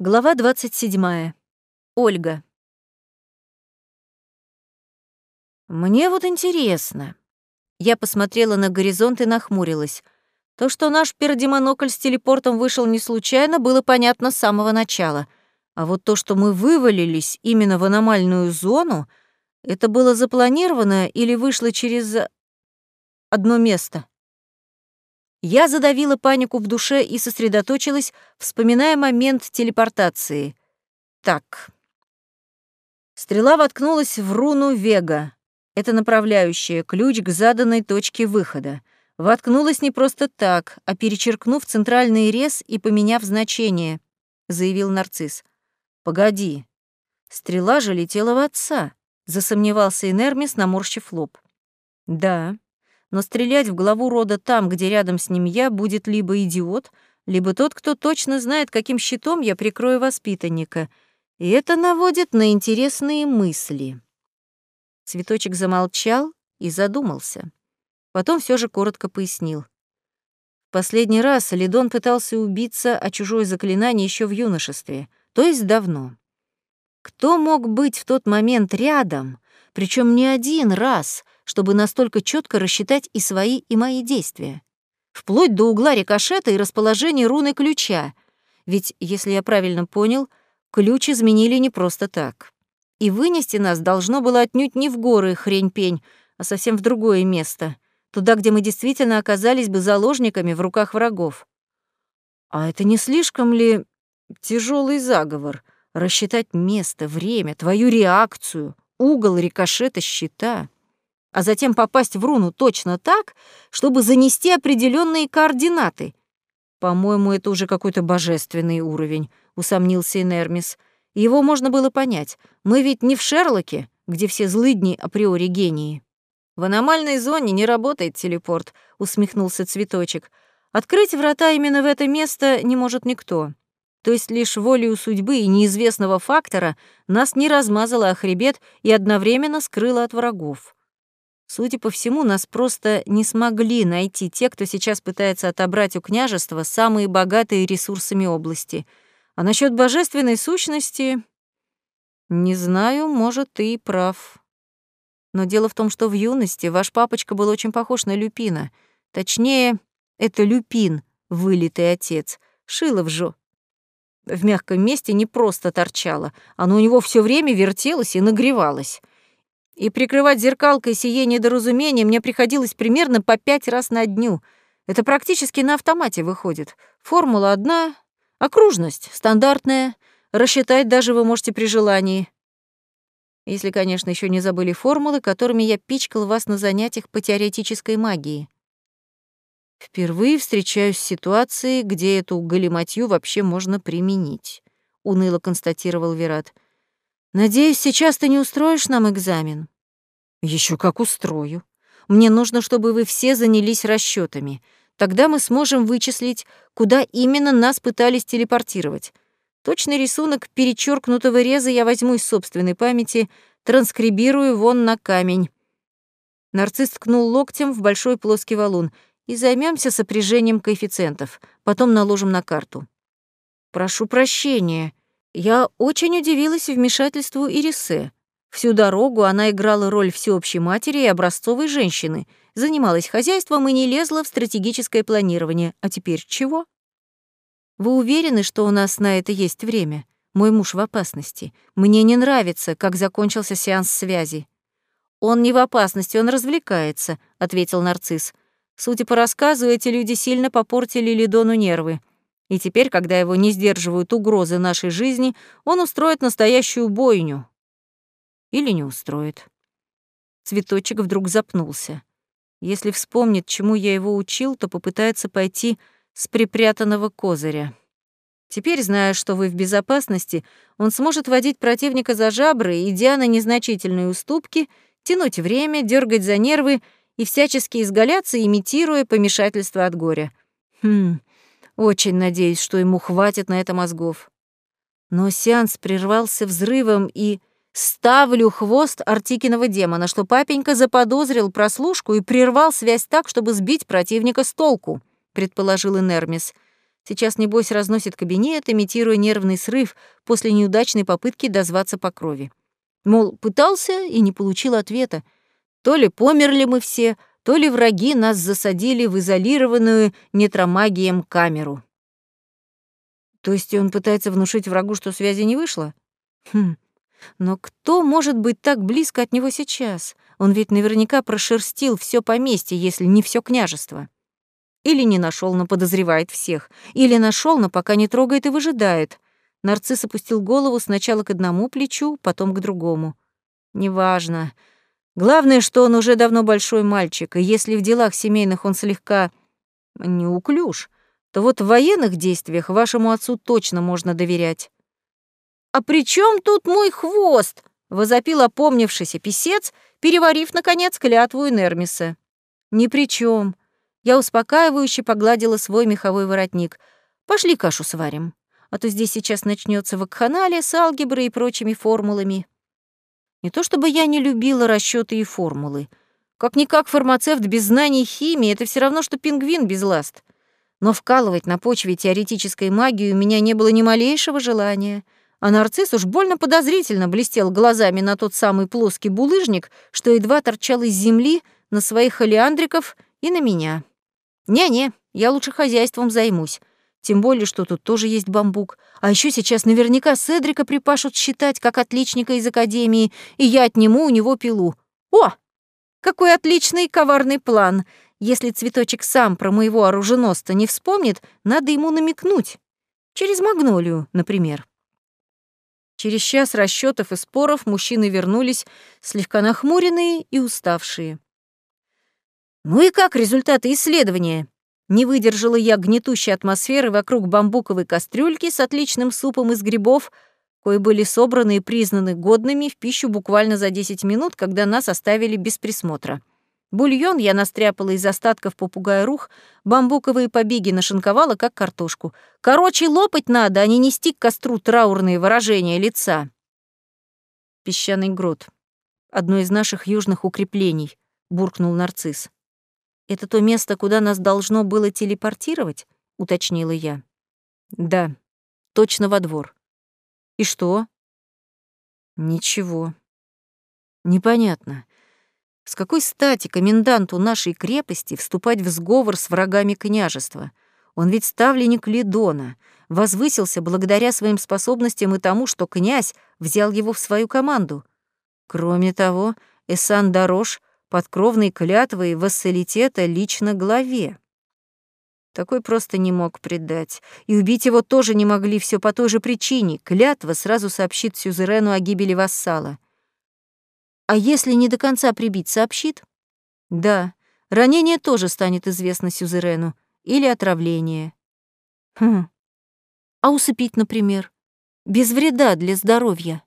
Глава 27. Ольга. Мне вот интересно. Я посмотрела на горизонт и нахмурилась. То, что наш пердемонокль с телепортом вышел не случайно, было понятно с самого начала. А вот то, что мы вывалились именно в аномальную зону, это было запланировано или вышло через одно место. Я задавила панику в душе и сосредоточилась, вспоминая момент телепортации. Так. Стрела воткнулась в руну Вега. Это направляющая, ключ к заданной точке выхода. Воткнулась не просто так, а перечеркнув центральный рез и поменяв значение, заявил нарцисс. Погоди. Стрела же летела в отца, засомневался Инермис, наморщив лоб. Да, но стрелять в главу рода там, где рядом с ним я, будет либо идиот, либо тот, кто точно знает, каким щитом я прикрою воспитанника. И это наводит на интересные мысли. Цветочек замолчал и задумался. Потом все же коротко пояснил. Последний раз Лидон пытался убиться о чужое заклинание еще в юношестве, то есть давно. Кто мог быть в тот момент рядом, причем не один раз, чтобы настолько четко рассчитать и свои, и мои действия. Вплоть до угла рикошета и расположения руны ключа. Ведь, если я правильно понял, ключ изменили не просто так. И вынести нас должно было отнюдь не в горы хрень-пень, а совсем в другое место, туда, где мы действительно оказались бы заложниками в руках врагов. А это не слишком ли тяжелый заговор — рассчитать место, время, твою реакцию, угол рикошета щита? А затем попасть в руну точно так, чтобы занести определенные координаты. По-моему, это уже какой-то божественный уровень, усомнился Инермис. Его можно было понять. Мы ведь не в Шерлоке, где все злыдни априори гении. В аномальной зоне не работает телепорт, усмехнулся цветочек. Открыть врата именно в это место не может никто. То есть лишь волею судьбы и неизвестного фактора нас не размазало о хребет и одновременно скрыло от врагов. Судя по всему, нас просто не смогли найти те, кто сейчас пытается отобрать у княжества самые богатые ресурсами области. А насчет божественной сущности... Не знаю, может, ты и прав. Но дело в том, что в юности ваш папочка был очень похож на Люпина. Точнее, это Люпин, вылитый отец. Шилов же. В мягком месте не просто торчало, оно у него все время вертелось и нагревалось и прикрывать зеркалкой сие недоразумение мне приходилось примерно по пять раз на дню. Это практически на автомате выходит. Формула одна, окружность стандартная, рассчитать даже вы можете при желании. Если, конечно, еще не забыли формулы, которыми я пичкал вас на занятиях по теоретической магии. Впервые встречаюсь с ситуацией, где эту галиматью вообще можно применить, уныло констатировал Верат. — Надеюсь, сейчас ты не устроишь нам экзамен? Еще как устрою. Мне нужно, чтобы вы все занялись расчетами. Тогда мы сможем вычислить, куда именно нас пытались телепортировать. Точный рисунок перечеркнутого реза я возьму из собственной памяти, транскрибирую вон на камень. Нарцисс ткнул локтем в большой плоский валун и займемся сопряжением коэффициентов. Потом наложим на карту. Прошу прощения, я очень удивилась вмешательству Ирисе. Всю дорогу она играла роль всеобщей матери и образцовой женщины, занималась хозяйством и не лезла в стратегическое планирование. А теперь чего? Вы уверены, что у нас на это есть время? Мой муж в опасности. Мне не нравится, как закончился сеанс связи. Он не в опасности, он развлекается, ответил нарцисс. Судя по рассказу, эти люди сильно попортили Лидону нервы. И теперь, когда его не сдерживают угрозы нашей жизни, он устроит настоящую бойню. Или не устроит. Цветочек вдруг запнулся. Если вспомнит, чему я его учил, то попытается пойти с припрятанного козыря. Теперь, зная, что вы в безопасности, он сможет водить противника за жабры, идя на незначительные уступки, тянуть время, дергать за нервы и всячески изгаляться, имитируя помешательство от горя. Хм, очень надеюсь, что ему хватит на это мозгов. Но сеанс прервался взрывом и «ставлю хвост Артикиного демона», что папенька заподозрил прослушку и прервал связь так, чтобы сбить противника с толку, предположил Энермис. Сейчас, небось, разносит кабинет, имитируя нервный срыв после неудачной попытки дозваться по крови. Мол, пытался и не получил ответа. То ли померли мы все, то ли враги нас засадили в изолированную нетромагием камеру. То есть он пытается внушить врагу, что связи не вышло? Хм, но кто может быть так близко от него сейчас? Он ведь наверняка прошерстил все поместье, если не все княжество. Или не нашел, но подозревает всех. Или нашел, но пока не трогает и выжидает. Нарцисс опустил голову сначала к одному плечу, потом к другому. Неважно. Главное, что он уже давно большой мальчик, и если в делах семейных он слегка неуклюж, то вот в военных действиях вашему отцу точно можно доверять. «А при чем тут мой хвост?» — возопил опомнившийся писец, переварив, наконец, клятву Нермиса. «Ни при чем. Я успокаивающе погладила свой меховой воротник. «Пошли кашу сварим, а то здесь сейчас начнется вакханалия с алгеброй и прочими формулами». Не то чтобы я не любила расчеты и формулы. Как-никак фармацевт без знаний химии — это все равно, что пингвин без ласт. Но вкалывать на почве теоретической магии у меня не было ни малейшего желания. А нарцисс уж больно подозрительно блестел глазами на тот самый плоский булыжник, что едва торчал из земли на своих олеандриков и на меня. «Не-не, я лучше хозяйством займусь. Тем более, что тут тоже есть бамбук. А еще сейчас наверняка Седрика припашут считать как отличника из академии, и я отниму у него пилу. О! Какой отличный коварный план! Если цветочек сам про моего оруженосца не вспомнит, надо ему намекнуть. Через магнолию, например. Через час расчетов и споров мужчины вернулись, слегка нахмуренные и уставшие. «Ну и как результаты исследования?» Не выдержала я гнетущей атмосферы вокруг бамбуковой кастрюльки с отличным супом из грибов, кои были собраны и признаны годными в пищу буквально за 10 минут, когда нас оставили без присмотра. Бульон я настряпала из остатков попугая рух, бамбуковые побеги нашинковала, как картошку. Короче, лопать надо, а не нести к костру траурные выражения лица. Песчаный грот. Одно из наших южных укреплений, буркнул нарцисс. «Это то место, куда нас должно было телепортировать?» — уточнила я. «Да, точно во двор». «И что?» «Ничего. Непонятно. С какой стати коменданту нашей крепости вступать в сговор с врагами княжества? Он ведь ставленник Лидона, возвысился благодаря своим способностям и тому, что князь взял его в свою команду. Кроме того, Эсан Дорож под кровной клятвой вассалитета лично главе. Такой просто не мог предать. И убить его тоже не могли все по той же причине. Клятва сразу сообщит Сюзерену о гибели вассала. А если не до конца прибить, сообщит? Да, ранение тоже станет известно Сюзерену. Или отравление. Хм. А усыпить, например? Без вреда для здоровья.